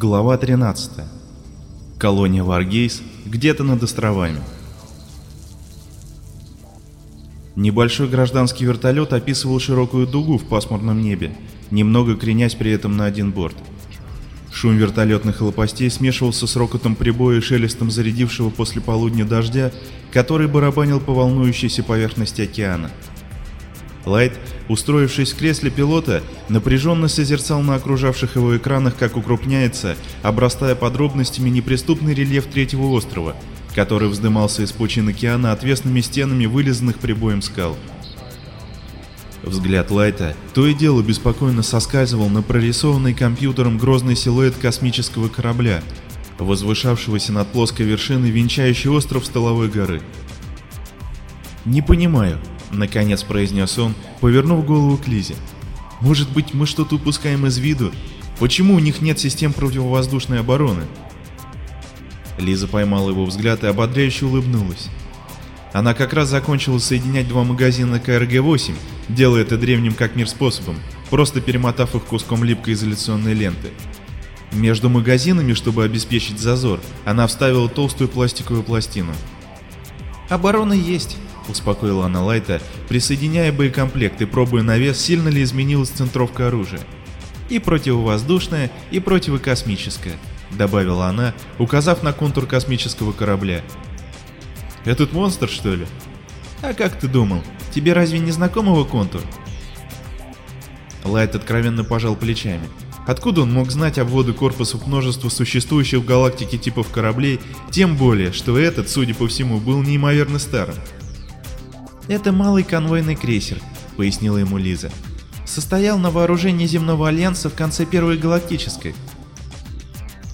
Глава 13. Колония Варгейс где-то над островами. Небольшой гражданский вертолет описывал широкую дугу в пасмурном небе, немного кренясь при этом на один борт. Шум вертолетных лопастей смешивался с рокотом прибоя и шелестом зарядившего после полудня дождя, который барабанил по волнующейся поверхности океана. Лайт, устроившись в кресле пилота, напряженно созерцал на окружавших его экранах, как укрупняется, обрастая подробностями неприступный рельеф третьего острова, который вздымался из пучин океана отвесными стенами вылизанных прибоем скал. Взгляд Лайта то и дело беспокойно соскальзывал на прорисованный компьютером грозный силуэт космического корабля, возвышавшегося над плоской вершиной венчающей остров Столовой горы. «Не понимаю», — наконец произнес он, повернув голову к Лизе. «Может быть, мы что-то упускаем из виду? Почему у них нет систем противовоздушной обороны?» Лиза поймала его взгляд и ободряюще улыбнулась. Она как раз закончила соединять два магазина КРГ-8, делая это древним как мир способом, просто перемотав их куском липкой изоляционной ленты. Между магазинами, чтобы обеспечить зазор, она вставила толстую пластиковую пластину. «Оборона есть», — успокоила она Лайта, присоединяя боекомплект и пробуя на вес, сильно ли изменилась центровка оружия. «И противовоздушная, и противокосмическая», — добавила она, указав на контур космического корабля. «Этот монстр, что ли?» «А как ты думал? Тебе разве не знаком его контур?» Лайт откровенно пожал плечами. Откуда он мог знать обводы корпусов множества существующих в галактике типов кораблей, тем более, что этот, судя по всему, был неимоверно старым? «Это малый конвойный крейсер», — пояснила ему Лиза. «Состоял на вооружении Земного Альянса в конце Первой Галактической.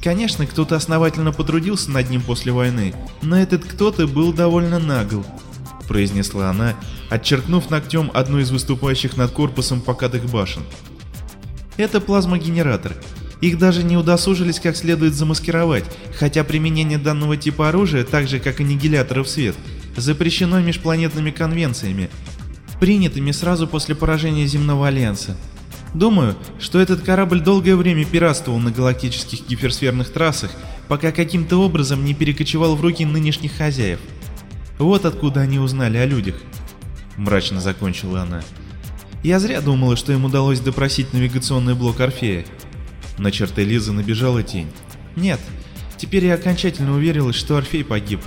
Конечно, кто-то основательно потрудился над ним после войны, но этот кто-то был довольно нагл», — произнесла она, отчеркнув ногтем одну из выступающих над корпусом покатых башен. Это плазмогенератор. Их даже не удосужились как следует замаскировать, хотя применение данного типа оружия, так же как аннигиляторов свет, запрещено межпланетными конвенциями, принятыми сразу после поражения Земного Альянса. Думаю, что этот корабль долгое время пиратствовал на галактических гиперсферных трассах, пока каким-то образом не перекочевал в руки нынешних хозяев. Вот откуда они узнали о людях. Мрачно закончила она. Я зря думала, что им удалось допросить навигационный блок Орфея. На черты Лизы набежала тень. Нет, теперь я окончательно уверилась, что Орфей погиб.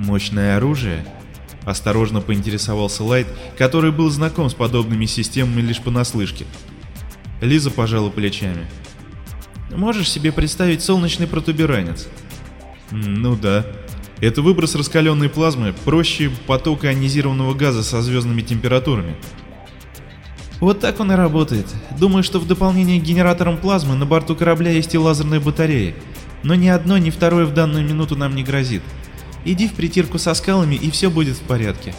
Мощное оружие? Осторожно поинтересовался Лайт, который был знаком с подобными системами лишь понаслышке. Лиза пожала плечами. Можешь себе представить солнечный протуберанец? Ну да. Это выброс раскаленной плазмы проще потока ионизированного газа со звездными температурами. Вот так он и работает. Думаю, что в дополнение к генераторам плазмы на борту корабля есть и лазерные батареи. Но ни одно, ни второе в данную минуту нам не грозит. Иди в притирку со скалами, и все будет в порядке.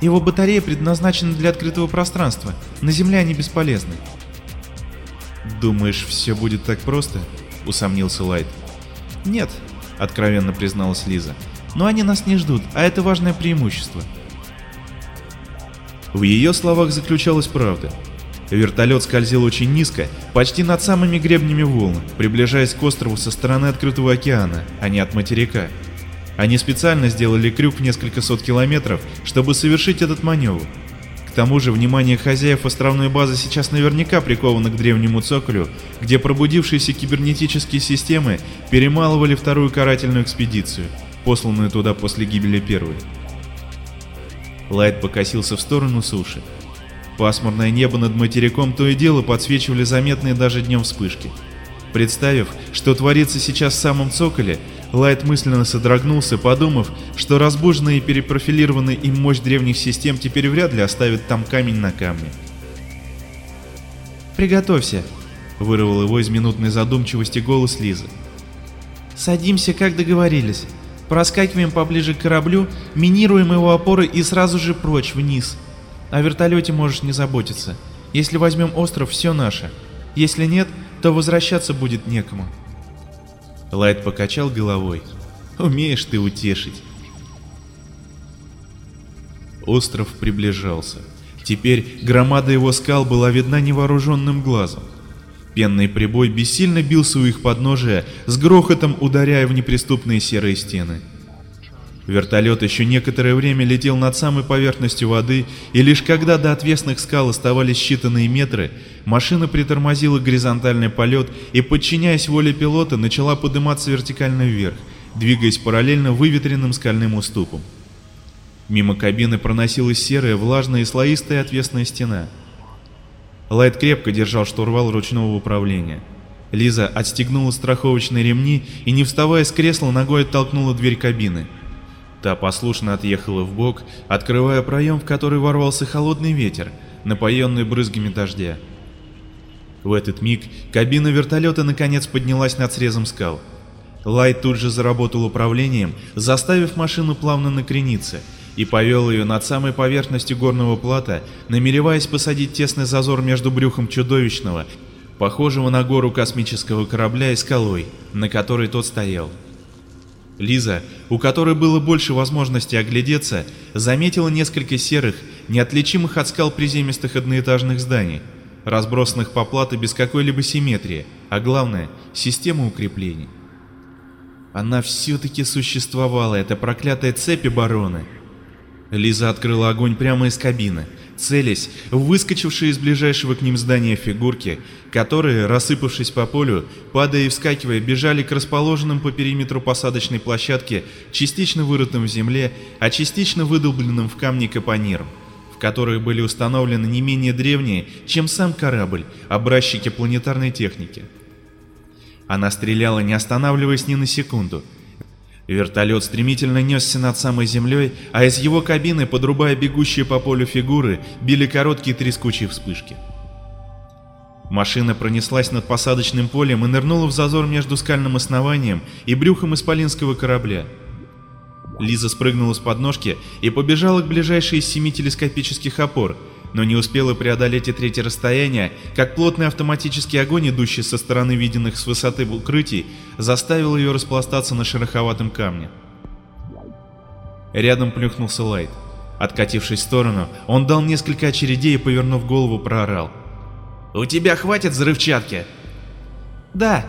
Его батарея предназначена для открытого пространства. На Земле они бесполезны. «Думаешь, все будет так просто?» — усомнился Лайт. «Нет», — откровенно призналась Лиза. «Но они нас не ждут, а это важное преимущество». В ее словах заключалась правда. Вертолет скользил очень низко, почти над самыми гребнями волн, приближаясь к острову со стороны открытого океана, а не от материка. Они специально сделали крюк в несколько сот километров, чтобы совершить этот маневр. К тому же внимание хозяев островной базы сейчас наверняка приковано к древнему цоколю, где пробудившиеся кибернетические системы перемалывали вторую карательную экспедицию, посланную туда после гибели первой. Лайт покосился в сторону суши. Пасмурное небо над материком то и дело подсвечивали заметные даже днем вспышки. Представив, что творится сейчас в самом цоколе, Лайт мысленно содрогнулся, подумав, что разбуженная и перепрофилированная им мощь древних систем теперь вряд ли оставит там камень на камне. «Приготовься», — вырвал его из минутной задумчивости голос Лизы. «Садимся, как договорились. Проскакиваем поближе к кораблю, минируем его опоры и сразу же прочь, вниз. О вертолете можешь не заботиться. Если возьмем остров, все наше. Если нет, то возвращаться будет некому». Лайт покачал головой. «Умеешь ты утешить». Остров приближался. Теперь громада его скал была видна невооруженным глазом. Пенный прибой бессильно бился у их подножия, с грохотом ударяя в неприступные серые стены. Вертолет еще некоторое время летел над самой поверхностью воды, и лишь когда до отвесных скал оставались считанные метры, машина притормозила горизонтальный полет и, подчиняясь воле пилота, начала подниматься вертикально вверх, двигаясь параллельно выветренным скальным уступам. Мимо кабины проносилась серая, влажная и слоистая отвесная стена. Лайт крепко держал штурвал ручного управления. Лиза отстегнула страховочные ремни и, не вставая с кресла, ногой оттолкнула дверь кабины – Та послушно отъехала в бок, открывая проем, в который ворвался холодный ветер, напоенный брызгами дождя. В этот миг кабина вертолета наконец поднялась над срезом скал. Лайт тут же заработал управлением, заставив машину плавно накрениться, и повел ее над самой поверхностью горного плата, намереваясь посадить тесный зазор между брюхом чудовищного, похожего на гору космического корабля и скалой, на которой тот стоял. Лиза, у которой было больше возможности оглядеться, заметила несколько серых, неотличимых от скал приземистых одноэтажных зданий, разбросанных по плато без какой-либо симметрии, а главное — системы укреплений. Она все-таки существовала, эта проклятая цепь обороны. Лиза открыла огонь прямо из кабины — целясь в выскочившие из ближайшего к ним здания фигурки, которые, рассыпавшись по полю, падая и вскакивая, бежали к расположенным по периметру посадочной площадки, частично вырытым в земле, а частично выдолбленным в камне капониром, в которых были установлены не менее древние, чем сам корабль, образчики планетарной техники. Она стреляла, не останавливаясь ни на секунду, Вертолет стремительно несся над самой землей, а из его кабины, подрубая бегущие по полю фигуры, били короткие трескучие вспышки. Машина пронеслась над посадочным полем и нырнула в зазор между скальным основанием и брюхом исполинского корабля. Лиза спрыгнула с подножки и побежала к ближайшей из семи телескопических опор, но не успела преодолеть и третье расстояние, как плотный автоматический огонь, идущий со стороны виденных с высоты укрытий, заставил ее распластаться на шероховатом камне. Рядом плюхнулся Лайт. Откатившись в сторону, он дал несколько очередей и, повернув голову, проорал. «У тебя хватит взрывчатки?» «Да».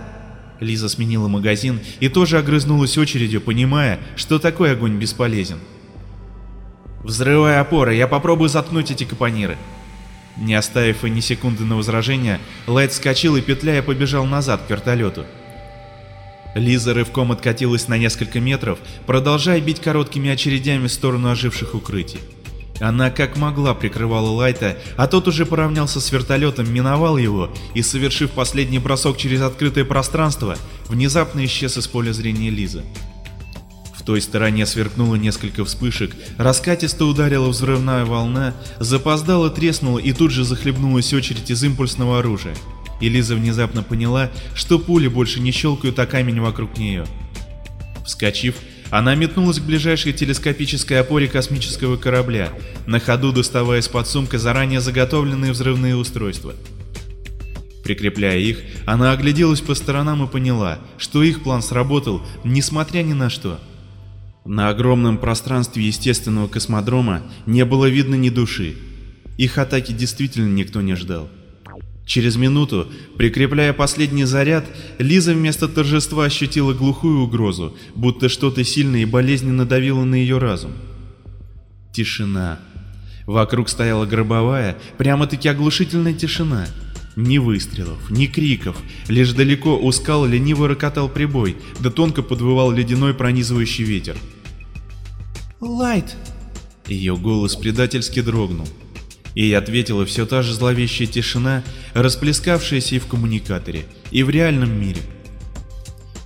Лиза сменила магазин и тоже огрызнулась очередью, понимая, что такой огонь бесполезен. «Взрывай опоры, я попробую заткнуть эти капониры». Не оставив и ни секунды на возражение, Лайт вскочил и петляя побежал назад к вертолету. Лиза рывком откатилась на несколько метров, продолжая бить короткими очередями в сторону оживших укрытий. Она как могла прикрывала Лайта, а тот уже поравнялся с вертолетом, миновал его и, совершив последний бросок через открытое пространство, внезапно исчез из поля зрения Лизы. В той стороне сверкнуло несколько вспышек, раскатисто ударила взрывная волна, запоздала треснула и тут же захлебнулась очередь из импульсного оружия. И Лиза внезапно поняла, что пули больше не щелкают о камень вокруг нее. Вскочив, она метнулась к ближайшей телескопической опоре космического корабля, на ходу доставая из-под сумка заранее заготовленные взрывные устройства. Прикрепляя их, она огляделась по сторонам и поняла, что их план сработал, несмотря ни на что. На огромном пространстве естественного космодрома не было видно ни души. Их атаки действительно никто не ждал. Через минуту, прикрепляя последний заряд, Лиза вместо торжества ощутила глухую угрозу, будто что-то сильное и болезненно давило на ее разум. Тишина. Вокруг стояла гробовая, прямо-таки оглушительная тишина. Ни выстрелов, ни криков, лишь далеко у скал лениво рокотал прибой, да тонко подвывал ледяной пронизывающий ветер. «Лайт!» Ее голос предательски дрогнул. И ответила все та же зловещая тишина, расплескавшаяся и в коммуникаторе, и в реальном мире.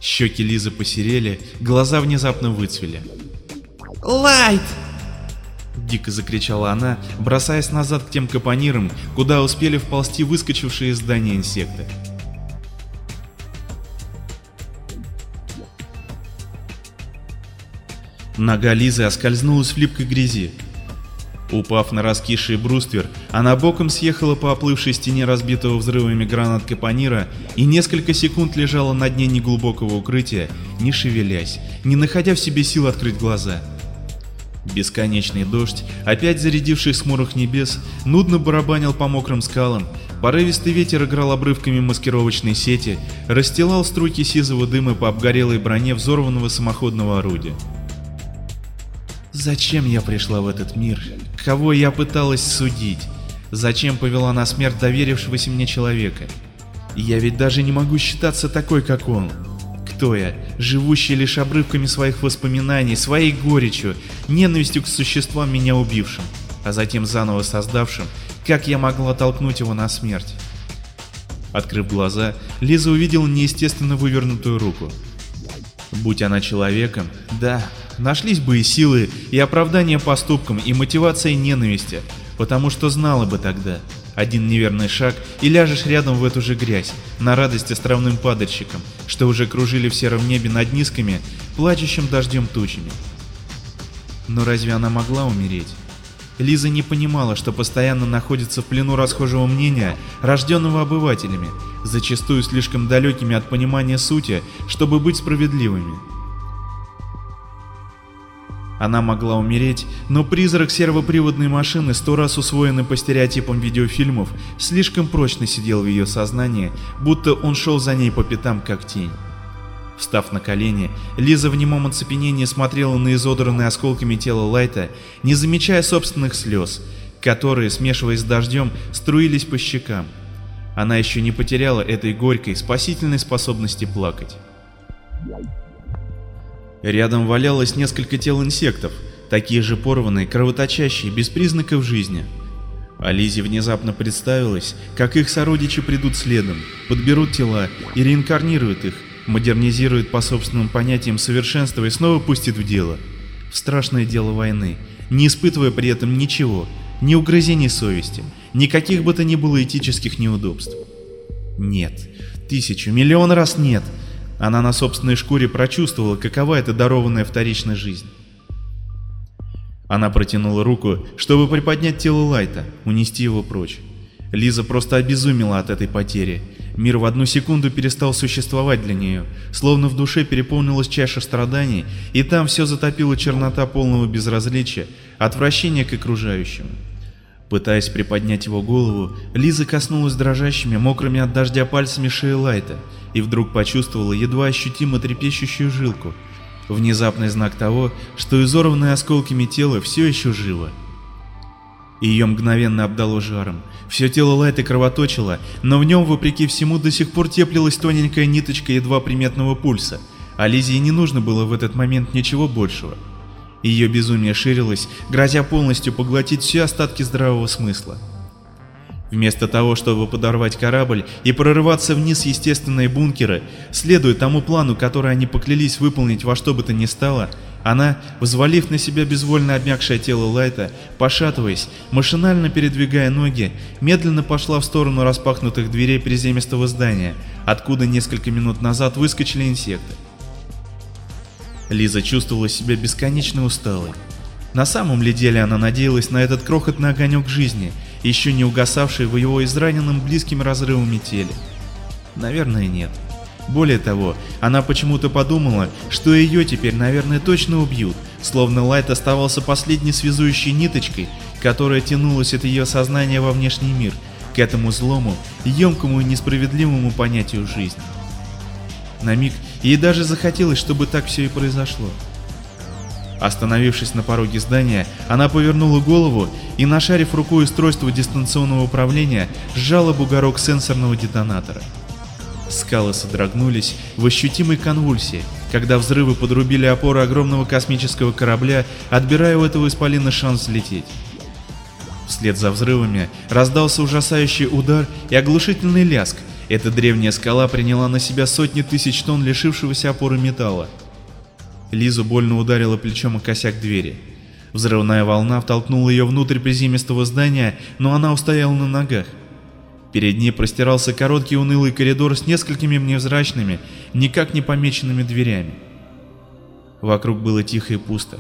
Щеки Лизы посерели, глаза внезапно выцвели. «Лайт!» Дико закричала она, бросаясь назад к тем капонирам, куда успели вползти выскочившие из здания инсекты. Нога Лизы оскользнулась в липкой грязи. Упав на раскисший бруствер, она боком съехала по оплывшей стене разбитого взрывами гранат капонира и несколько секунд лежала на дне неглубокого укрытия, не шевелясь, не находя в себе сил открыть глаза. Бесконечный дождь, опять зарядивший с хмурых небес, нудно барабанил по мокрым скалам, Порывистый ветер играл обрывками маскировочной сети, расстилал струйки сизого дыма по обгорелой броне взорванного самоходного орудия. Зачем я пришла в этот мир? Кого я пыталась судить? Зачем повела на смерть доверившегося мне человека? Я ведь даже не могу считаться такой, как он. Кто я, живущий лишь обрывками своих воспоминаний, своей горечью, ненавистью к существам, меня убившим, а затем заново создавшим, как я могла толкнуть его на смерть? Открыв глаза, Лиза увидела неестественно вывернутую руку. Будь она человеком, да, нашлись бы и силы, и оправдание поступкам, и мотивация ненависти, потому что знала бы тогда, один неверный шаг и ляжешь рядом в эту же грязь, на радость островным падальщикам, что уже кружили в сером небе над низкими, плачущим дождем тучами. Но разве она могла умереть? Лиза не понимала, что постоянно находится в плену расхожего мнения, рожденного обывателями, зачастую слишком далекими от понимания сути, чтобы быть справедливыми. Она могла умереть, но призрак сервоприводной машины, сто раз усвоенный по стереотипам видеофильмов, слишком прочно сидел в ее сознании, будто он шел за ней по пятам, как тень. Встав на колени, Лиза в немом оцепенении смотрела на изодранные осколками тело Лайта, не замечая собственных слез, которые, смешиваясь с дождем, струились по щекам. Она еще не потеряла этой горькой, спасительной способности плакать. Рядом валялось несколько тел инсектов, такие же порванные, кровоточащие, без признаков жизни. А Лизе внезапно представилось, как их сородичи придут следом, подберут тела и реинкарнируют их, модернизирует по собственным понятиям совершенства и снова пустит в дело. В страшное дело войны, не испытывая при этом ничего, ни угрызений совести, никаких бы то ни было этических неудобств. Нет, тысячу, миллион раз нет. Она на собственной шкуре прочувствовала, какова эта дарованная вторичная жизнь. Она протянула руку, чтобы приподнять тело Лайта, унести его прочь. Лиза просто обезумела от этой потери. Мир в одну секунду перестал существовать для нее, словно в душе переполнилась чаша страданий, и там все затопила чернота полного безразличия, отвращения к окружающим. Пытаясь приподнять его голову, Лиза коснулась дрожащими, мокрыми от дождя пальцами шеи Лайта и вдруг почувствовала едва ощутимо трепещущую жилку. Внезапный знак того, что изорванное осколками тело все еще живо. Ее мгновенно обдало жаром. Все тело Лайта кровоточило, но в нем, вопреки всему, до сих пор теплилась тоненькая ниточка едва приметного пульса, а Лизии не нужно было в этот момент ничего большего. Ее безумие ширилось, грозя полностью поглотить все остатки здравого смысла. Вместо того, чтобы подорвать корабль и прорываться вниз естественные бункеры, следуя тому плану, который они поклялись выполнить во что бы то ни стало, она, взвалив на себя безвольно обмякшее тело Лайта, пошатываясь, машинально передвигая ноги, медленно пошла в сторону распахнутых дверей приземистого здания, откуда несколько минут назад выскочили инсекты. Лиза чувствовала себя бесконечно усталой. На самом ли деле она надеялась на этот крохотный огонек жизни, еще не угасавший в его израненном близкими разрывами теле? Наверное, нет. Более того, она почему-то подумала, что ее теперь, наверное, точно убьют, словно Лайт оставался последней связующей ниточкой, которая тянулась от ее сознания во внешний мир, к этому злому, емкому и несправедливому понятию жизни. На миг ей даже захотелось, чтобы так все и произошло. Остановившись на пороге здания, она повернула голову и, нашарив рукой устройство дистанционного управления, сжала бугорок сенсорного детонатора. Скалы содрогнулись в ощутимой конвульсии, когда взрывы подрубили опоры огромного космического корабля, отбирая у этого исполина шанс взлететь. Вслед за взрывами раздался ужасающий удар и оглушительный ляск. Эта древняя скала приняла на себя сотни тысяч тонн лишившегося опоры металла. Лизу больно ударила плечом о косяк двери. Взрывная волна втолкнула ее внутрь приземистого здания, но она устояла на ногах. Перед ней простирался короткий унылый коридор с несколькими невзрачными, никак не помеченными дверями. Вокруг было тихо и пусто.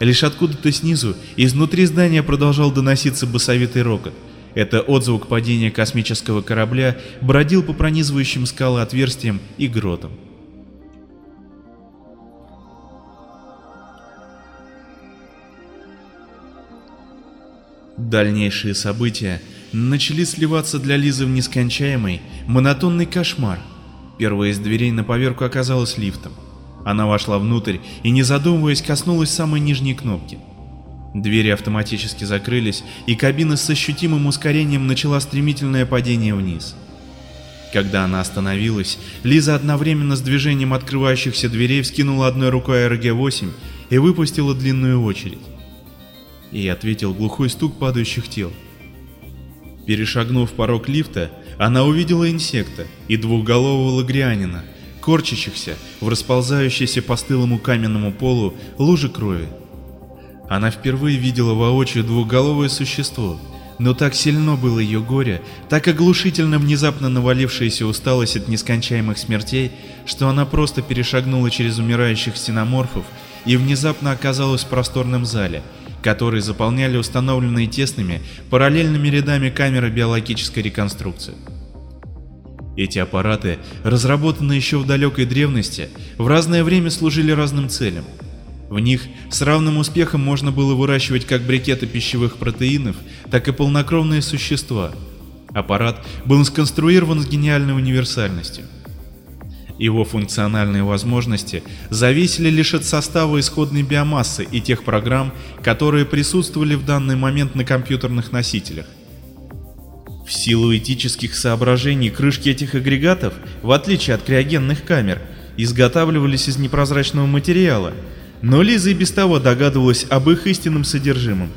Лишь откуда-то снизу, изнутри здания продолжал доноситься басовитый рокот. Это отзвук падения космического корабля бродил по пронизывающим скалы отверстиям и гротам. Дальнейшие события начали сливаться для Лизы в нескончаемый, монотонный кошмар. Первая из дверей на поверку оказалась лифтом. Она вошла внутрь и, не задумываясь, коснулась самой нижней кнопки. Двери автоматически закрылись, и кабина с ощутимым ускорением начала стремительное падение вниз. Когда она остановилась, Лиза одновременно с движением открывающихся дверей вскинула одной рукой РГ-8 и выпустила длинную очередь. И ответил глухой стук падающих тел. Перешагнув порог лифта, она увидела инсекта и двухголового лагрианина, корчащихся в расползающейся по стылому каменному полу луже крови. Она впервые видела воочию двухголовое существо, но так сильно было ее горе, так оглушительно внезапно навалившаяся усталость от нескончаемых смертей, что она просто перешагнула через умирающих стеноморфов и внезапно оказалась в просторном зале, который заполняли установленные тесными, параллельными рядами камеры биологической реконструкции. Эти аппараты, разработанные еще в далекой древности, в разное время служили разным целям. В них с равным успехом можно было выращивать как брикеты пищевых протеинов, так и полнокровные существа. Аппарат был сконструирован с гениальной универсальностью. Его функциональные возможности зависели лишь от состава исходной биомассы и тех программ, которые присутствовали в данный момент на компьютерных носителях. В силу этических соображений крышки этих агрегатов, в отличие от криогенных камер, изготавливались из непрозрачного материала, но Лиза и без того догадывалась об их истинном содержимом.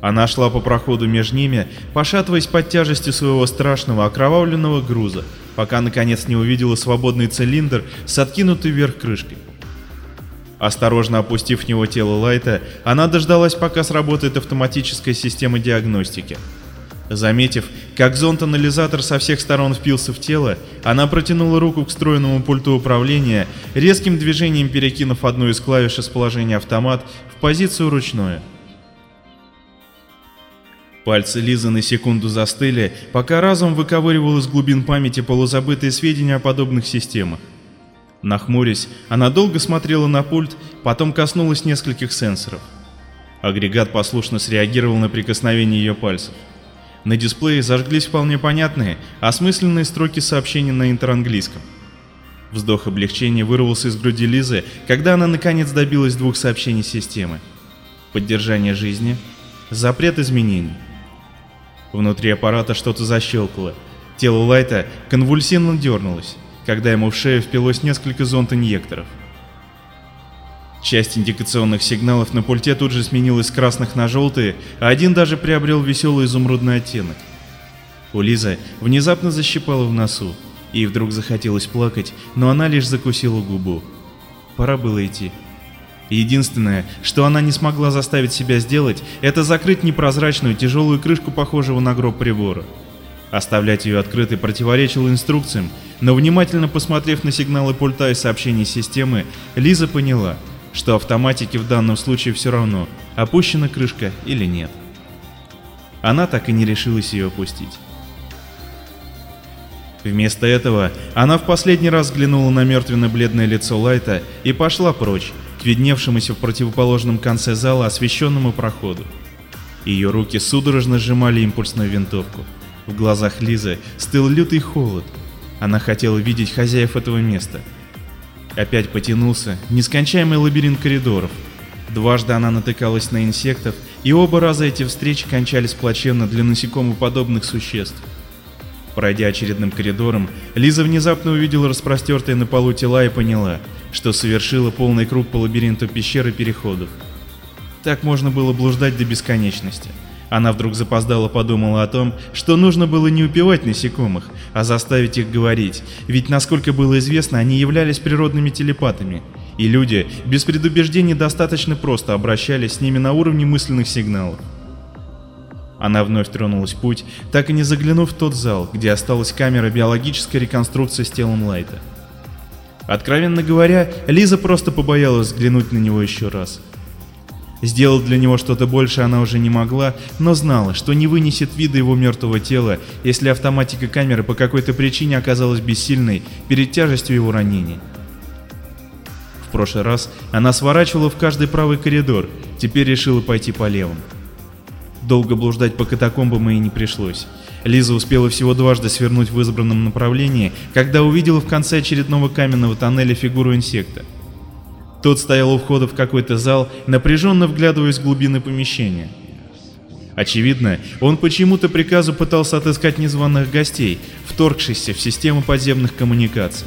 Она шла по проходу между ними, пошатываясь под тяжестью своего страшного окровавленного груза, пока наконец не увидела свободный цилиндр с откинутой вверх крышкой. Осторожно опустив в него тело Лайта, она дождалась, пока сработает автоматическая система диагностики. Заметив, как зонд-анализатор со всех сторон впился в тело, она протянула руку к встроенному пульту управления, резким движением перекинув одну из клавиш из положения автомат в позицию ручное. Пальцы Лизы на секунду застыли, пока разум выковыривал из глубин памяти полузабытые сведения о подобных системах. Нахмурясь, она долго смотрела на пульт, потом коснулась нескольких сенсоров. Агрегат послушно среагировал на прикосновение ее пальцев. На дисплее зажглись вполне понятные, осмысленные строки сообщений на интеранглийском. Вздох облегчения вырвался из груди Лизы, когда она наконец добилась двух сообщений системы. Поддержание жизни, запрет изменений. Внутри аппарата что-то защелкало. Тело Лайта конвульсивно дернулось, когда ему в шею впилось несколько зонд-инъекторов. Часть индикационных сигналов на пульте тут же сменилась с красных на желтые, а один даже приобрел веселый изумрудный оттенок. У Лизы внезапно защипало в носу, и вдруг захотелось плакать, но она лишь закусила губу. Пора было идти. Единственное, что она не смогла заставить себя сделать, это закрыть непрозрачную тяжелую крышку похожего на гроб прибора. Оставлять ее открытой противоречило инструкциям, но внимательно посмотрев на сигналы пульта и сообщения системы, Лиза поняла — что автоматике в данном случае все равно, опущена крышка или нет. Она так и не решилась ее опустить. Вместо этого она в последний раз взглянула на мертвенно-бледное лицо Лайта и пошла прочь, к видневшемуся в противоположном конце зала освещенному проходу. Ее руки судорожно сжимали импульсную винтовку. В глазах Лизы стыл лютый холод. Она хотела видеть хозяев этого места, Опять потянулся нескончаемый лабиринт коридоров. Дважды она натыкалась на инсектов, и оба раза эти встречи кончались плачевно для насекомоподобных существ. Пройдя очередным коридором, Лиза внезапно увидела распростертые на полу тела и поняла, что совершила полный круг по лабиринту пещеры переходов. Так можно было блуждать до бесконечности. Она вдруг запоздала подумала о том, что нужно было не убивать насекомых, а заставить их говорить, ведь, насколько было известно, они являлись природными телепатами, и люди без предубеждений достаточно просто обращались с ними на уровне мысленных сигналов. Она вновь тронулась путь, так и не заглянув в тот зал, где осталась камера биологической реконструкции с телом Лайта. Откровенно говоря, Лиза просто побоялась взглянуть на него еще раз. Сделать для него что-то больше она уже не могла, но знала, что не вынесет вида его мертвого тела, если автоматика камеры по какой-то причине оказалась бессильной перед тяжестью его ранения. В прошлый раз она сворачивала в каждый правый коридор, теперь решила пойти по левым. Долго блуждать по катакомбам ей не пришлось. Лиза успела всего дважды свернуть в избранном направлении, когда увидела в конце очередного каменного тоннеля фигуру инсекта. Тот стоял у входа в какой-то зал, напряженно вглядываясь в глубины помещения. Очевидно, он почему-то приказу пытался отыскать незваных гостей, вторгшихся в систему подземных коммуникаций.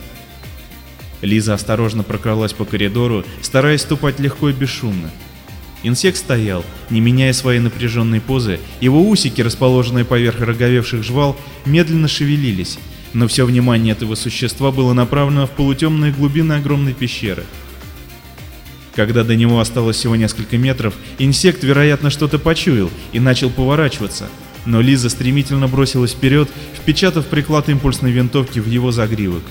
Лиза осторожно прокралась по коридору, стараясь ступать легко и бесшумно. Инсект стоял, не меняя своей напряженной позы, его усики, расположенные поверх роговевших жвал, медленно шевелились, но все внимание этого существа было направлено в полутемные глубины огромной пещеры. Когда до него осталось всего несколько метров, инсект, вероятно, что-то почуял и начал поворачиваться, но Лиза стремительно бросилась вперед, впечатав приклад импульсной винтовки в его загривок.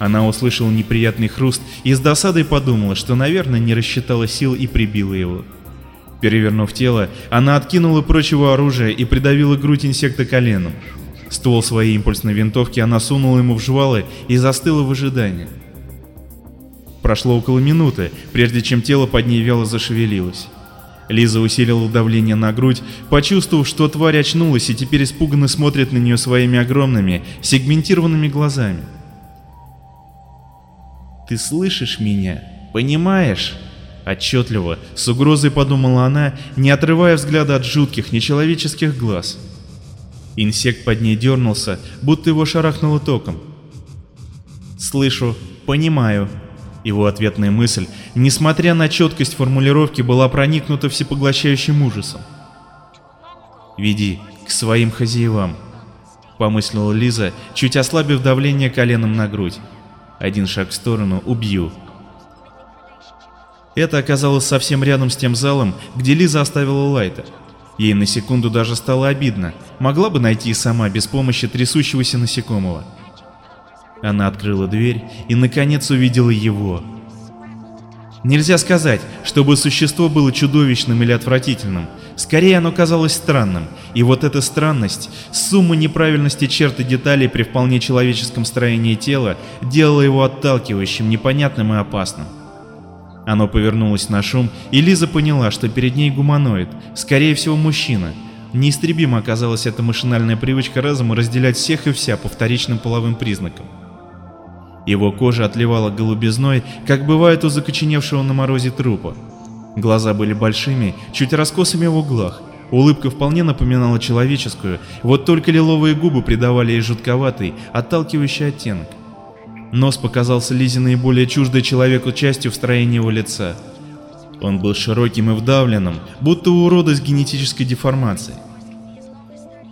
Она услышала неприятный хруст и с досадой подумала, что, наверное, не рассчитала сил и прибила его. Перевернув тело, она откинула прочь его оружие и придавила грудь инсекта коленом. Ствол своей импульсной винтовки она сунула ему в жвалы и застыла в ожидании. Прошло около минуты, прежде чем тело под ней вяло зашевелилось. Лиза усилила давление на грудь, почувствовав, что тварь очнулась и теперь испуганно смотрит на нее своими огромными, сегментированными глазами. «Ты слышишь меня? Понимаешь?» Отчетливо, с угрозой подумала она, не отрывая взгляда от жутких, нечеловеческих глаз. Инсект под ней дернулся, будто его шарахнуло током. «Слышу, понимаю». Его ответная мысль, несмотря на четкость формулировки, была проникнута всепоглощающим ужасом. «Веди к своим хозяевам», — помыслила Лиза, чуть ослабив давление коленом на грудь. Один шаг в сторону — убью. Это оказалось совсем рядом с тем залом, где Лиза оставила Лайта. Ей на секунду даже стало обидно. Могла бы найти сама без помощи трясущегося насекомого. Она открыла дверь и наконец увидела его. Нельзя сказать, чтобы существо было чудовищным или отвратительным. Скорее оно казалось странным, и вот эта странность, сумма неправильности черт и деталей при вполне человеческом строении тела, делала его отталкивающим, непонятным и опасным. Оно повернулось на шум, и Лиза поняла, что перед ней гуманоид, скорее всего мужчина. Неистребима оказалась эта машинальная привычка разума разделять всех и вся по вторичным половым признакам. Его кожа отливала голубизной, как бывает у закоченевшего на морозе трупа. Глаза были большими, чуть раскосыми в углах. Улыбка вполне напоминала человеческую, вот только лиловые губы придавали ей жутковатый, отталкивающий оттенок. Нос показался Лизе наиболее чуждой человеку частью в строении его лица. Он был широким и вдавленным, будто у урода с генетической деформацией.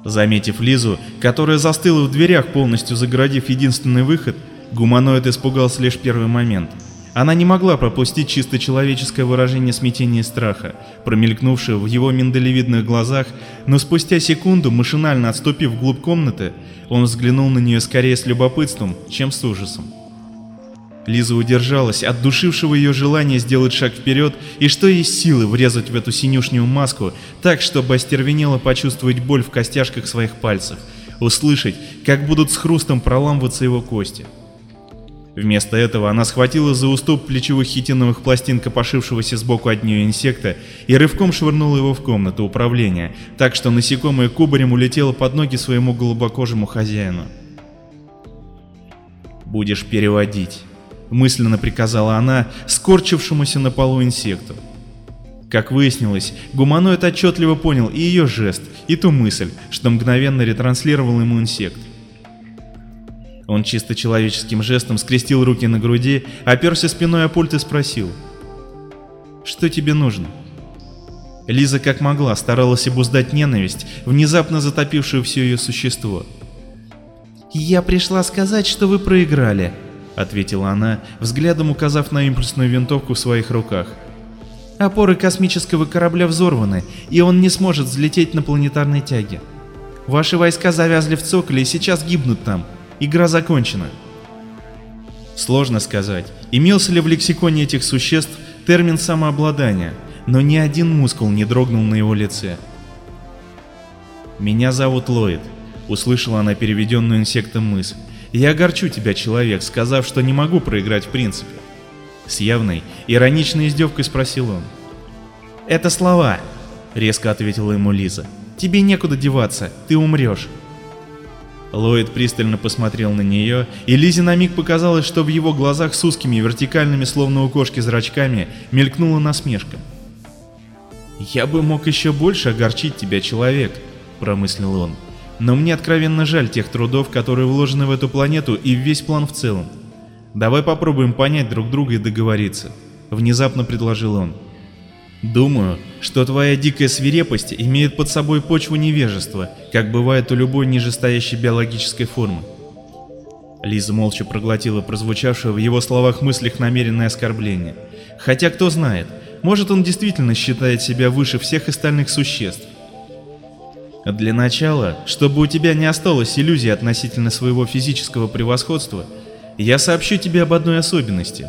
Заметив Лизу, которая застыла в дверях, полностью загородив единственный выход, Гуманоид испугался лишь первый момент. Она не могла пропустить чисто человеческое выражение смятения и страха, промелькнувшее в его миндалевидных глазах, но спустя секунду, машинально отступив вглубь комнаты, он взглянул на нее скорее с любопытством, чем с ужасом. Лиза удержалась от душившего ее желания сделать шаг вперед и что есть силы врезать в эту синюшнюю маску так, чтобы остервенело почувствовать боль в костяшках своих пальцев, услышать, как будут с хрустом проламываться его кости. Вместо этого она схватила за уступ плечевых хитиновых пластин копошившегося сбоку от нее инсекта и рывком швырнула его в комнату управления, так что насекомое кубарем улетело под ноги своему голубокожему хозяину. «Будешь переводить», — мысленно приказала она скорчившемуся на полу инсекту. Как выяснилось, гуманоид отчетливо понял и ее жест, и ту мысль, что мгновенно ретранслировал ему инсект. Он чисто человеческим жестом скрестил руки на груди, оперся спиной о пульт и спросил. «Что тебе нужно?» Лиза как могла старалась обуздать ненависть, внезапно затопившую все ее существо. «Я пришла сказать, что вы проиграли», — ответила она, взглядом указав на импульсную винтовку в своих руках. «Опоры космического корабля взорваны, и он не сможет взлететь на планетарной тяге. Ваши войска завязли в цоколе и сейчас гибнут там. Игра закончена. Сложно сказать, имелся ли в лексиконе этих существ термин самообладания, но ни один мускул не дрогнул на его лице. «Меня зовут Ллойд», — услышала она переведенную инсектом мысль. «Я огорчу тебя, человек, сказав, что не могу проиграть в принципе». С явной, ироничной издевкой спросил он. «Это слова», — резко ответила ему Лиза. «Тебе некуда деваться, ты умрешь». Ллойд пристально посмотрел на нее, и Лизе на миг показалось, что в его глазах с узкими вертикальными, словно у кошки, зрачками мелькнула насмешка. «Я бы мог еще больше огорчить тебя, человек», — промыслил он. «Но мне откровенно жаль тех трудов, которые вложены в эту планету и в весь план в целом. Давай попробуем понять друг друга и договориться», — внезапно предложил он. Думаю, что твоя дикая свирепость имеет под собой почву невежества, как бывает у любой нижестоящей биологической формы. Лиза молча проглотила прозвучавшее в его словах мыслях намеренное оскорбление. Хотя кто знает, может он действительно считает себя выше всех остальных существ. Для начала, чтобы у тебя не осталось иллюзий относительно своего физического превосходства, я сообщу тебе об одной особенности,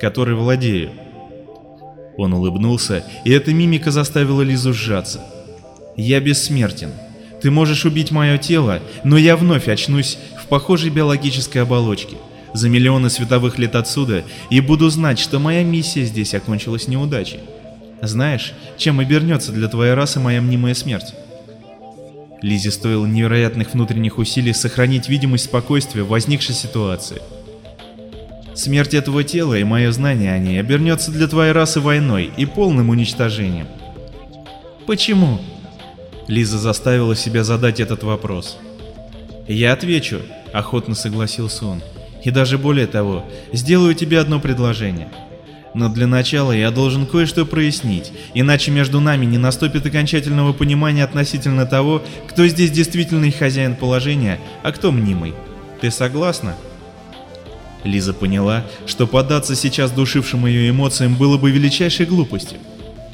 которой владею. Он улыбнулся, и эта мимика заставила Лизу сжаться. «Я бессмертен. Ты можешь убить мое тело, но я вновь очнусь в похожей биологической оболочке, за миллионы световых лет отсюда, и буду знать, что моя миссия здесь окончилась неудачей. Знаешь, чем обернется для твоей расы моя мнимая смерть?» Лизе стоило невероятных внутренних усилий сохранить видимость спокойствия в возникшей ситуации – Смерть этого тела и мое знание о ней обернется для твоей расы войной и полным уничтожением. Почему? Лиза заставила себя задать этот вопрос. Я отвечу, охотно согласился он. И даже более того, сделаю тебе одно предложение. Но для начала я должен кое-что прояснить, иначе между нами не наступит окончательного понимания относительно того, кто здесь действительный хозяин положения, а кто мнимый. Ты согласна? Лиза поняла, что поддаться сейчас душившим ее эмоциям было бы величайшей глупостью.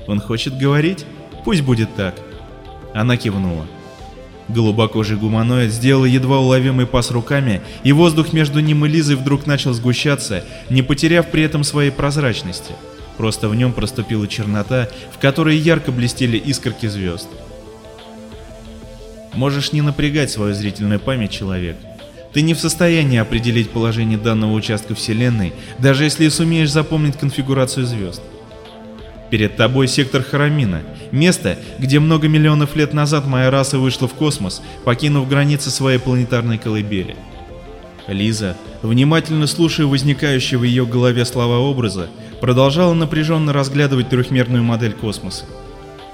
Он хочет говорить? Пусть будет так. Она кивнула. Голубокожий гуманоид сделал едва уловимый пас руками, и воздух между ним и Лизой вдруг начал сгущаться, не потеряв при этом своей прозрачности. Просто в нем проступила чернота, в которой ярко блестели искорки звезд. Можешь не напрягать свою зрительную память, человек. Ты не в состоянии определить положение данного участка Вселенной, даже если сумеешь запомнить конфигурацию звезд. Перед тобой сектор Харамина, место, где много миллионов лет назад моя раса вышла в космос, покинув границы своей планетарной колыбели. Лиза, внимательно слушая возникающего в ее голове слова образа, продолжала напряженно разглядывать трехмерную модель космоса.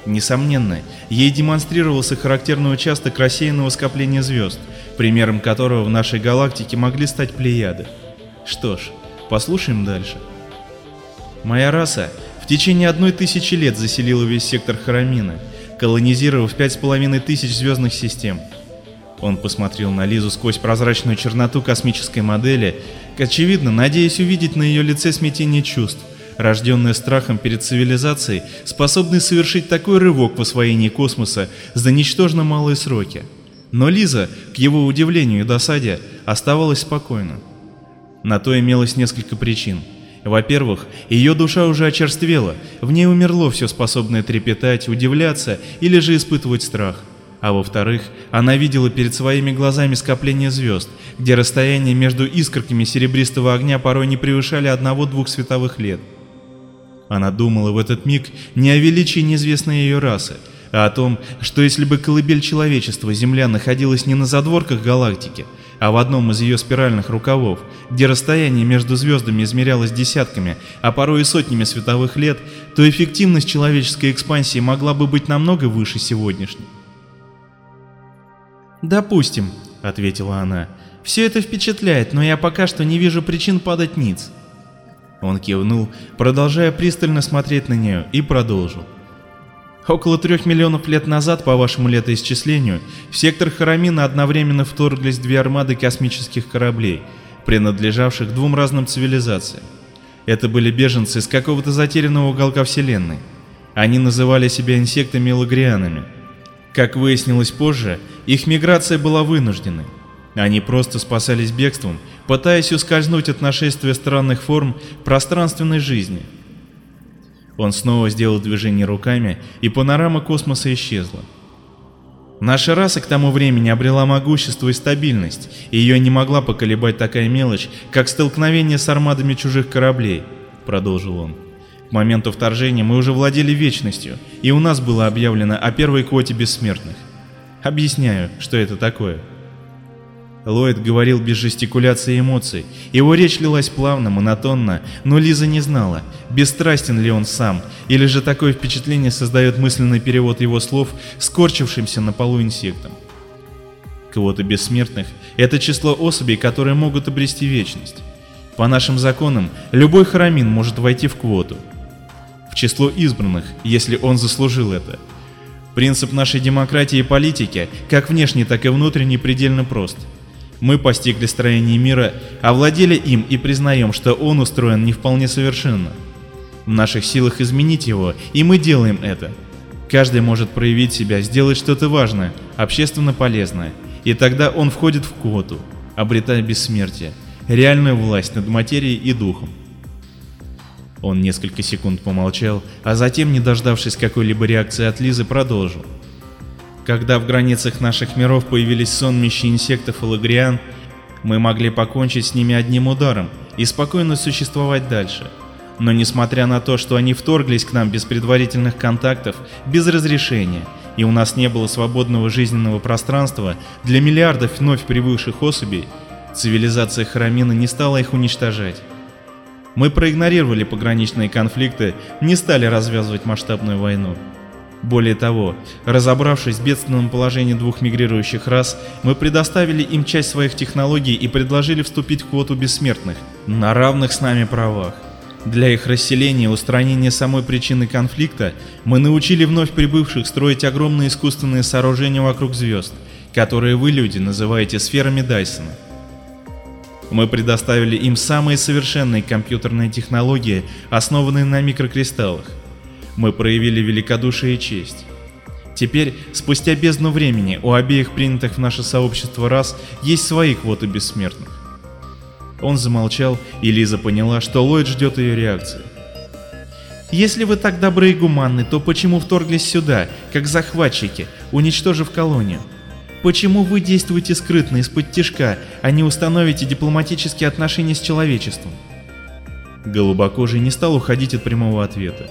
Несомненно, ей демонстрировался характерный участок рассеянного скопления звезд, примером которого в нашей галактике могли стать Плеяды. Что ж, послушаем дальше. Моя раса в течение одной тысячи лет заселила весь сектор Харамина, колонизировав пять с половиной тысяч звездных систем. Он посмотрел на Лизу сквозь прозрачную черноту космической модели, очевидно, надеясь увидеть на ее лице смятение чувств, рожденная страхом перед цивилизацией, способной совершить такой рывок в освоении космоса за ничтожно малые сроки. Но Лиза, к его удивлению и досаде, оставалась спокойна. На то имелось несколько причин. Во-первых, ее душа уже очерствела, в ней умерло все способное трепетать, удивляться или же испытывать страх. А во-вторых, она видела перед своими глазами скопление звезд, где расстояние между искорками серебристого огня порой не превышали одного-двух световых лет. Она думала в этот миг не о величии неизвестной ее расы, а о том, что если бы колыбель человечества Земля находилась не на задворках галактики, а в одном из ее спиральных рукавов, где расстояние между звездами измерялось десятками, а порой и сотнями световых лет, то эффективность человеческой экспансии могла бы быть намного выше сегодняшней. «Допустим», — ответила она, — «все это впечатляет, но я пока что не вижу причин падать ниц. Он кивнул, продолжая пристально смотреть на нее, и продолжил. Около трех миллионов лет назад, по вашему летоисчислению, в сектор Харамина одновременно вторглись две армады космических кораблей, принадлежавших двум разным цивилизациям. Это были беженцы из какого-то затерянного уголка Вселенной. Они называли себя инсектами и лагрианами. Как выяснилось позже, их миграция была вынужденной. Они просто спасались бегством, пытаясь ускользнуть от нашествия странных форм пространственной жизни. Он снова сделал движение руками, и панорама космоса исчезла. Наша раса к тому времени обрела могущество и стабильность, и ее не могла поколебать такая мелочь, как столкновение с армадами чужих кораблей, продолжил он. К моменту вторжения мы уже владели вечностью, и у нас было объявлено о первой квоте бессмертных. Объясняю, что это такое. Ллойд говорил без жестикуляции эмоций. Его речь лилась плавно, монотонно, но Лиза не знала, бесстрастен ли он сам, или же такое впечатление создает мысленный перевод его слов скорчившимся на полу инсектом. Квота бессмертных – это число особей, которые могут обрести вечность. По нашим законам, любой харамин может войти в квоту. В число избранных, если он заслужил это. Принцип нашей демократии и политики, как внешний, так и внутренний, предельно прост – мы постигли строение мира, овладели им и признаем, что он устроен не вполне совершенно. В наших силах изменить его, и мы делаем это. Каждый может проявить себя, сделать что-то важное, общественно полезное, и тогда он входит в квоту, обретая бессмертие, реальную власть над материей и духом. Он несколько секунд помолчал, а затем, не дождавшись какой-либо реакции от Лизы, продолжил. Когда в границах наших миров появились сонмища инсектов и лагриан, мы могли покончить с ними одним ударом и спокойно существовать дальше. Но несмотря на то, что они вторглись к нам без предварительных контактов, без разрешения, и у нас не было свободного жизненного пространства для миллиардов вновь прибывших особей, цивилизация Харамина не стала их уничтожать. Мы проигнорировали пограничные конфликты, не стали развязывать масштабную войну. Более того, разобравшись в бедственном положении двух мигрирующих рас, мы предоставили им часть своих технологий и предложили вступить в квоту бессмертных, на равных с нами правах. Для их расселения и устранения самой причины конфликта мы научили вновь прибывших строить огромные искусственные сооружения вокруг звезд, которые вы, люди, называете сферами Дайсона. Мы предоставили им самые совершенные компьютерные технологии, основанные на микрокристаллах. Мы проявили великодушие и честь. Теперь, спустя бездну времени, у обеих принятых в наше сообщество рас есть свои квоты бессмертных. Он замолчал, и Лиза поняла, что Ллойд ждет ее реакции. «Если вы так добры и гуманны, то почему вторглись сюда, как захватчики, уничтожив колонию? Почему вы действуете скрытно, из-под тяжка, а не установите дипломатические отношения с человечеством?» Голубокожий не стал уходить от прямого ответа.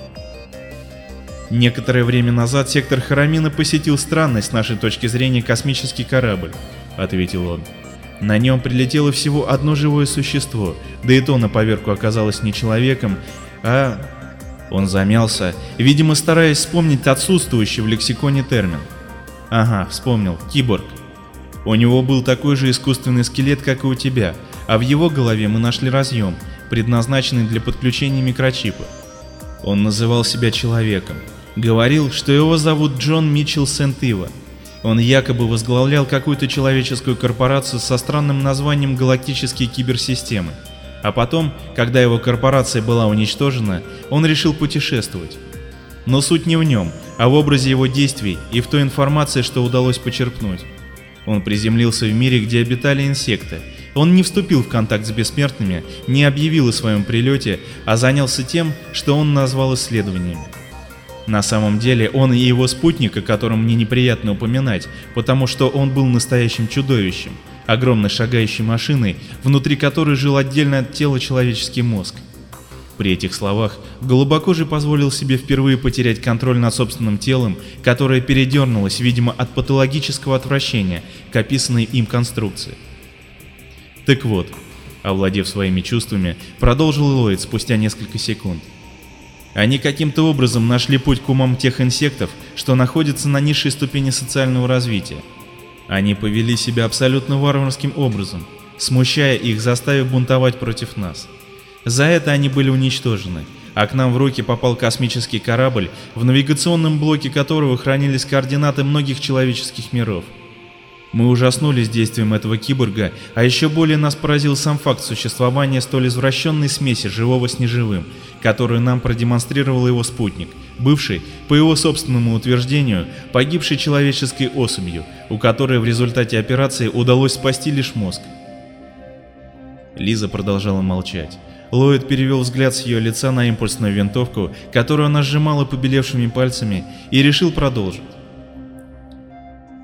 Некоторое время назад сектор Харамина посетил странный с нашей точки зрения космический корабль, ответил он. На нем прилетело всего одно живое существо, да и то на поверку оказалось не человеком, а... Он замялся, видимо стараясь вспомнить отсутствующий в лексиконе термин. Ага, вспомнил, киборг. У него был такой же искусственный скелет, как и у тебя, а в его голове мы нашли разъем, предназначенный для подключения микрочипа. Он называл себя человеком, Говорил, что его зовут Джон Митчелл Сент-Ива. Он якобы возглавлял какую-то человеческую корпорацию со странным названием «Галактические киберсистемы». А потом, когда его корпорация была уничтожена, он решил путешествовать. Но суть не в нем, а в образе его действий и в той информации, что удалось почерпнуть. Он приземлился в мире, где обитали инсекты. Он не вступил в контакт с бессмертными, не объявил о своем прилете, а занялся тем, что он назвал исследованиями. На самом деле он и его спутник, о котором мне неприятно упоминать, потому что он был настоящим чудовищем, огромной шагающей машиной, внутри которой жил отдельно от тела человеческий мозг. При этих словах Голубокожий позволил себе впервые потерять контроль над собственным телом, которое передернулось, видимо, от патологического отвращения к описанной им конструкции. Так вот, овладев своими чувствами, продолжил Ллойд спустя несколько секунд. Они каким-то образом нашли путь к умам тех инсектов, что находятся на низшей ступени социального развития. Они повели себя абсолютно варварским образом, смущая их, заставив бунтовать против нас. За это они были уничтожены, а к нам в руки попал космический корабль, в навигационном блоке которого хранились координаты многих человеческих миров – мы ужаснулись действием этого киборга, а еще более нас поразил сам факт существования столь извращенной смеси живого с неживым, которую нам продемонстрировал его спутник, бывший, по его собственному утверждению, погибший человеческой особью, у которой в результате операции удалось спасти лишь мозг. Лиза продолжала молчать. Ллойд перевел взгляд с ее лица на импульсную винтовку, которую она сжимала побелевшими пальцами, и решил продолжить.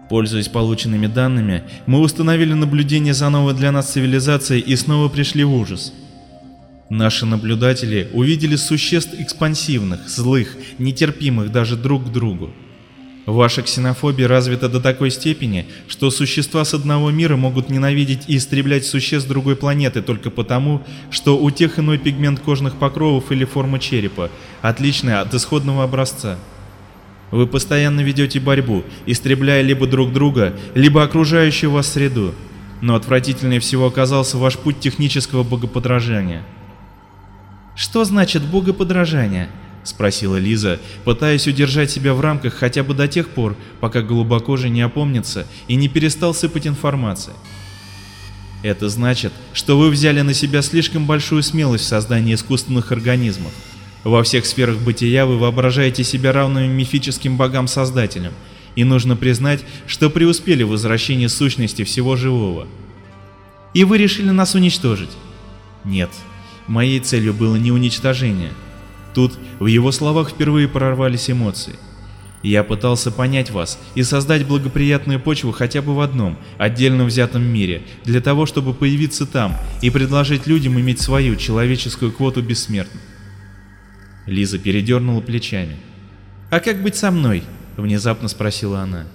Пользуясь полученными данными, мы установили наблюдение за новой для нас цивилизацией и снова пришли в ужас. Наши наблюдатели увидели существ экспансивных, злых, нетерпимых даже друг к другу. Ваша ксенофобия развита до такой степени, что существа с одного мира могут ненавидеть и истреблять существ другой планеты только потому, что у тех иной пигмент кожных покровов или форма черепа, отличная от исходного образца. Вы постоянно ведете борьбу, истребляя либо друг друга, либо окружающую вас среду. Но отвратительнее всего оказался ваш путь технического богоподражания. Что значит богоподражание? — спросила Лиза, пытаясь удержать себя в рамках хотя бы до тех пор, пока глубокожий не опомнится и не перестал сыпать информацией. Это значит, что вы взяли на себя слишком большую смелость в создании искусственных организмов. Во всех сферах бытия вы воображаете себя равными мифическим богам-создателям, и нужно признать, что преуспели в возвращении сущности всего живого. И вы решили нас уничтожить? Нет, моей целью было не уничтожение — Тут в его словах впервые прорвались эмоции. Я пытался понять вас и создать благоприятную почву хотя бы в одном, отдельно взятом мире, для того, чтобы появиться там и предложить людям иметь свою человеческую квоту бессмертных. Лиза передернула плечами. «А как быть со мной?» — внезапно спросила она.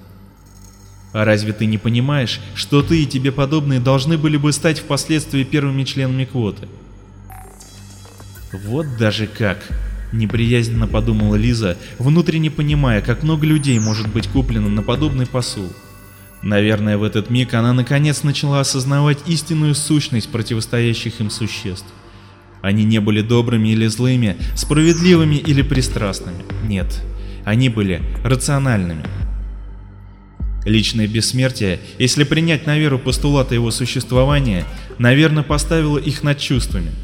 «А разве ты не понимаешь, что ты и тебе подобные должны были бы стать впоследствии первыми членами квоты?» «Вот даже как!» Неприязненно подумала Лиза, внутренне понимая, как много людей может быть куплено на подобный посул. Наверное, в этот миг она наконец начала осознавать истинную сущность противостоящих им существ. Они не были добрыми или злыми, справедливыми или пристрастными. Нет, они были рациональными. Личное бессмертие, если принять на веру постулаты его существования, наверное, поставило их над чувствами –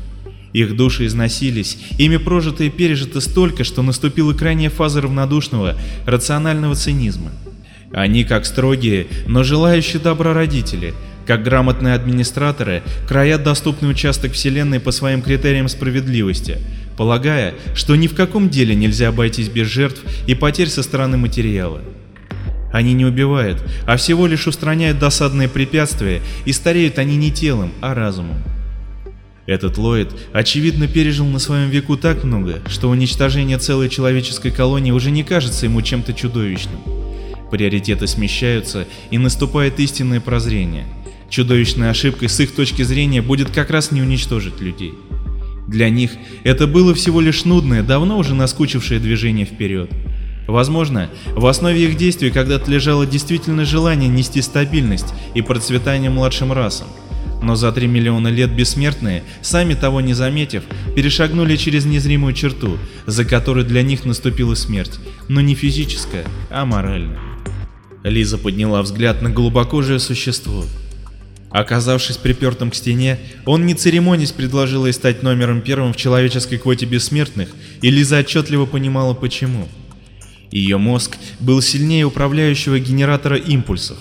их души износились, ими прожито и пережито столько, что наступила крайняя фаза равнодушного, рационального цинизма. Они, как строгие, но желающие добра родители, как грамотные администраторы, краят доступный участок Вселенной по своим критериям справедливости, полагая, что ни в каком деле нельзя обойтись без жертв и потерь со стороны материала. Они не убивают, а всего лишь устраняют досадные препятствия, и стареют они не телом, а разумом. Этот Ллойд, очевидно, пережил на своем веку так много, что уничтожение целой человеческой колонии уже не кажется ему чем-то чудовищным. Приоритеты смещаются, и наступает истинное прозрение. Чудовищной ошибкой с их точки зрения будет как раз не уничтожить людей. Для них это было всего лишь нудное, давно уже наскучившее движение вперед. Возможно, в основе их действий когда-то лежало действительно желание нести стабильность и процветание младшим расам. Но за 3 миллиона лет бессмертные, сами того не заметив, перешагнули через незримую черту, за которой для них наступила смерть, но не физическая, а моральная. Лиза подняла взгляд на глубокожее существо. Оказавшись припертым к стене, он не церемонясь предложил ей стать номером первым в человеческой квоте бессмертных, и Лиза отчетливо понимала почему. Ее мозг был сильнее управляющего генератора импульсов,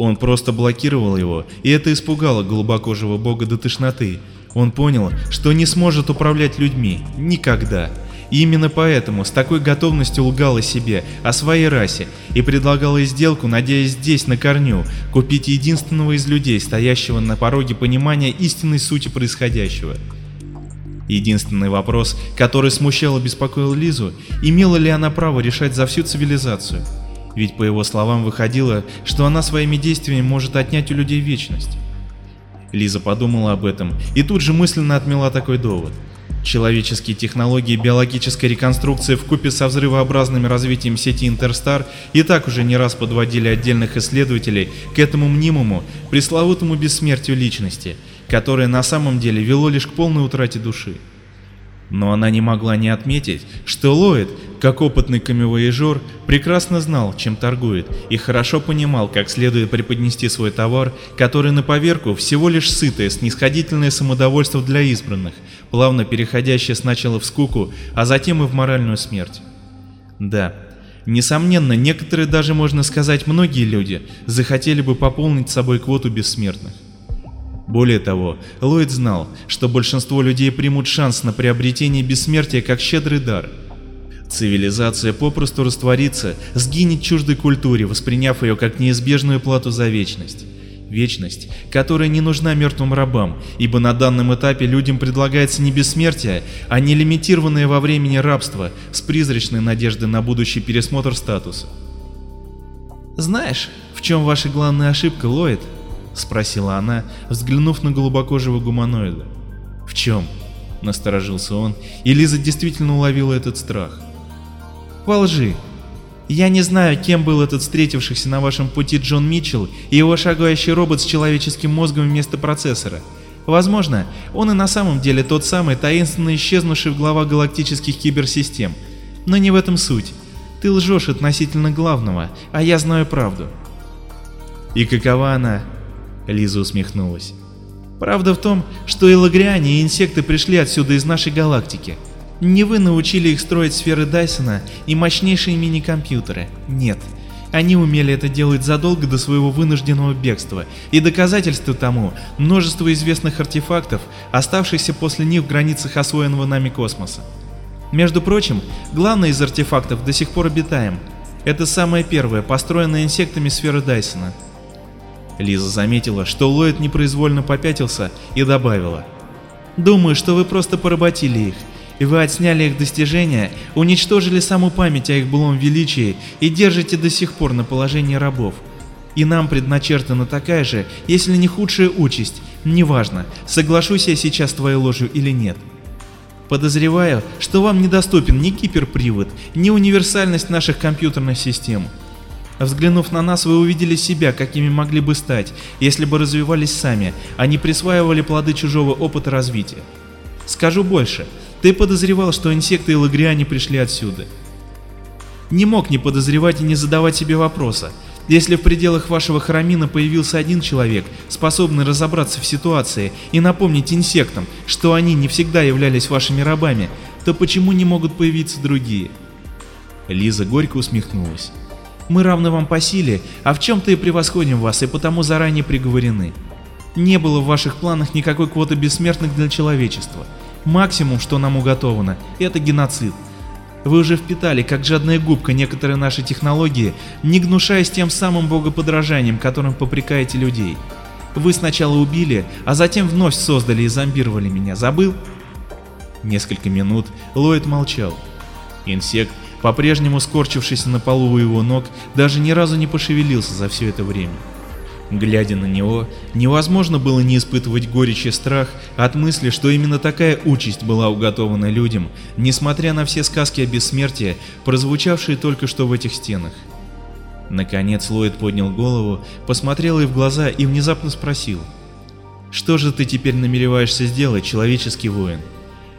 он просто блокировал его, и это испугало глубокожего бога до тошноты. Он понял, что не сможет управлять людьми. Никогда. И именно поэтому с такой готовностью лгал о себе, о своей расе, и предлагал ей сделку, надеясь здесь, на корню, купить единственного из людей, стоящего на пороге понимания истинной сути происходящего. Единственный вопрос, который смущал и беспокоил Лизу, имела ли она право решать за всю цивилизацию – ведь по его словам выходило, что она своими действиями может отнять у людей вечность. Лиза подумала об этом и тут же мысленно отмела такой довод. Человеческие технологии биологической реконструкции в купе со взрывообразным развитием сети Интерстар и так уже не раз подводили отдельных исследователей к этому мнимому, пресловутому бессмертию личности, которое на самом деле вело лишь к полной утрате души. Но она не могла не отметить, что Ллойд, как опытный камевояжер, прекрасно знал, чем торгует, и хорошо понимал, как следует преподнести свой товар, который на поверку всего лишь сытое, снисходительное самодовольство для избранных, плавно переходящее сначала в скуку, а затем и в моральную смерть. Да, несомненно, некоторые, даже можно сказать многие люди, захотели бы пополнить собой квоту бессмертных. Более того, Ллойд знал, что большинство людей примут шанс на приобретение бессмертия как щедрый дар. Цивилизация попросту растворится, сгинет чуждой культуре, восприняв ее как неизбежную плату за вечность. Вечность, которая не нужна мертвым рабам, ибо на данном этапе людям предлагается не бессмертие, а не лимитированное во времени рабство с призрачной надеждой на будущий пересмотр статуса. «Знаешь, в чем ваша главная ошибка, Ллойд?» — спросила она, взглянув на глубокожего гуманоида. «В чем?» — насторожился он, и Лиза действительно уловила этот страх. «Во лжи. Я не знаю, кем был этот встретившийся на вашем пути Джон Митчелл и его шагающий робот с человеческим мозгом вместо процессора. Возможно, он и на самом деле тот самый таинственно исчезнувший глава галактических киберсистем. Но не в этом суть. Ты лжешь относительно главного, а я знаю правду. И какова она? Лиза усмехнулась. Правда в том, что и лагриане, и инсекты пришли отсюда из нашей галактики. Не вы научили их строить сферы Дайсона и мощнейшие мини-компьютеры. Нет. Они умели это делать задолго до своего вынужденного бегства, и доказательство тому – множество известных артефактов, оставшихся после них в границах освоенного нами космоса. Между прочим, главный из артефактов до сих пор обитаем. Это самая первая, построенная инсектами сфера Дайсона. Лиза заметила, что Ллойд непроизвольно попятился и добавила. «Думаю, что вы просто поработили их, и вы отсняли их достижения, уничтожили саму память о их былом величии и держите до сих пор на положении рабов. И нам предначертана такая же, если не худшая участь, неважно, соглашусь я сейчас с твоей ложью или нет. Подозреваю, что вам недоступен ни гиперпривод, ни универсальность наших компьютерных систем. Взглянув на нас, вы увидели себя, какими могли бы стать, если бы развивались сами, а не присваивали плоды чужого опыта развития. Скажу больше, ты подозревал, что инсекты и лагриане пришли отсюда. Не мог не подозревать и не задавать себе вопроса. Если в пределах вашего храмина появился один человек, способный разобраться в ситуации и напомнить инсектам, что они не всегда являлись вашими рабами, то почему не могут появиться другие? Лиза горько усмехнулась. Мы равны вам по силе, а в чем-то и превосходим вас, и потому заранее приговорены. Не было в ваших планах никакой квоты бессмертных для человечества. Максимум, что нам уготовано, это геноцид. Вы уже впитали, как жадная губка, некоторые наши технологии, не гнушаясь тем самым богоподражанием, которым попрекаете людей. Вы сначала убили, а затем вновь создали и зомбировали меня. Забыл? Несколько минут Ллойд молчал. Инсект, по-прежнему скорчившийся на полу у его ног, даже ни разу не пошевелился за все это время. Глядя на него, невозможно было не испытывать горечь и страх от мысли, что именно такая участь была уготована людям, несмотря на все сказки о бессмертии, прозвучавшие только что в этих стенах. Наконец Ллойд поднял голову, посмотрел ей в глаза и внезапно спросил. «Что же ты теперь намереваешься сделать, человеческий воин?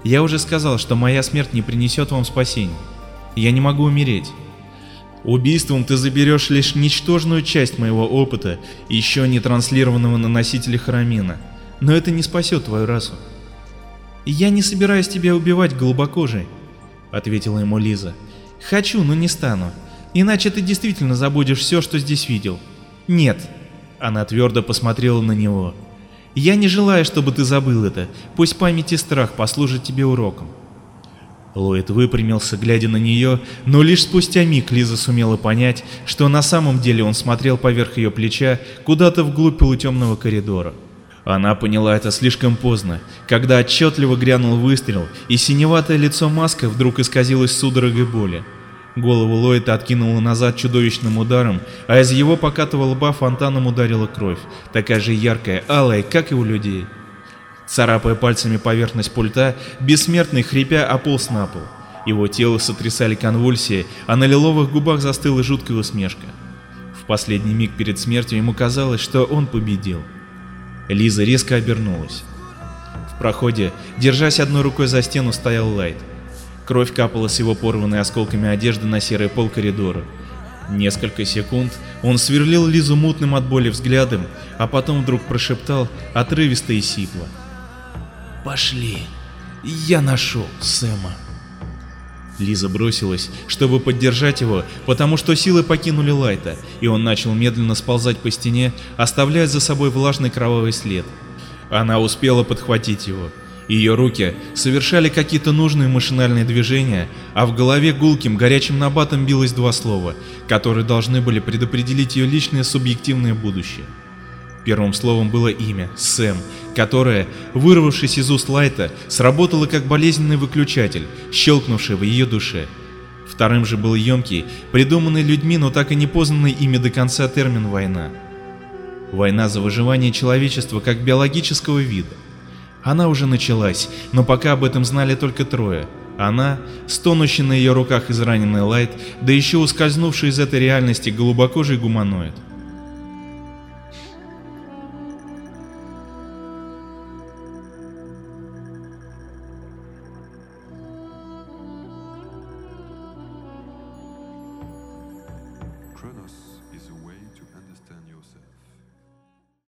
Я уже сказал, что моя смерть не принесет вам спасения. Я не могу умереть. Убийством ты заберешь лишь ничтожную часть моего опыта, еще не транслированного на носителе храмина, но это не спасет твою расу. «Я не собираюсь тебя убивать, голубокожий», — ответила ему Лиза. «Хочу, но не стану, иначе ты действительно забудешь все, что здесь видел». «Нет», — она твердо посмотрела на него. «Я не желаю, чтобы ты забыл это, пусть память и страх послужат тебе уроком. Ллойд выпрямился, глядя на нее, но лишь спустя миг Лиза сумела понять, что на самом деле он смотрел поверх ее плеча куда-то вглубь полутемного коридора. Она поняла это слишком поздно, когда отчетливо грянул выстрел, и синеватое лицо Маска вдруг исказилось судорогой боли. Голову Ллойда откинуло назад чудовищным ударом, а из его покатого лба фонтаном ударила кровь, такая же яркая, алая, как и у людей. Царапая пальцами поверхность пульта, бессмертный хрипя ополз на пол. Его тело сотрясали конвульсии, а на лиловых губах застыла жуткая усмешка. В последний миг перед смертью ему казалось, что он победил. Лиза резко обернулась. В проходе, держась одной рукой за стену, стоял Лайт. Кровь капала с его порванной осколками одежды на серый пол коридора. Несколько секунд он сверлил Лизу мутным от боли взглядом, а потом вдруг прошептал отрывисто и сипло. Пошли. Я нашел Сэма. Лиза бросилась, чтобы поддержать его, потому что силы покинули Лайта, и он начал медленно сползать по стене, оставляя за собой влажный кровавый след. Она успела подхватить его. Ее руки совершали какие-то нужные машинальные движения, а в голове гулким горячим набатом билось два слова, которые должны были предопределить ее личное субъективное будущее. Первым словом было имя — Сэм, которое, вырвавшись из уст Лайта, сработало как болезненный выключатель, щелкнувший в ее душе. Вторым же был емкий, придуманный людьми, но так и не познанный ими до конца термин «война». Война за выживание человечества как биологического вида. Она уже началась, но пока об этом знали только трое. Она, стонущий на ее руках израненный Лайт, да еще ускользнувший из этой реальности голубокожий гуманоид.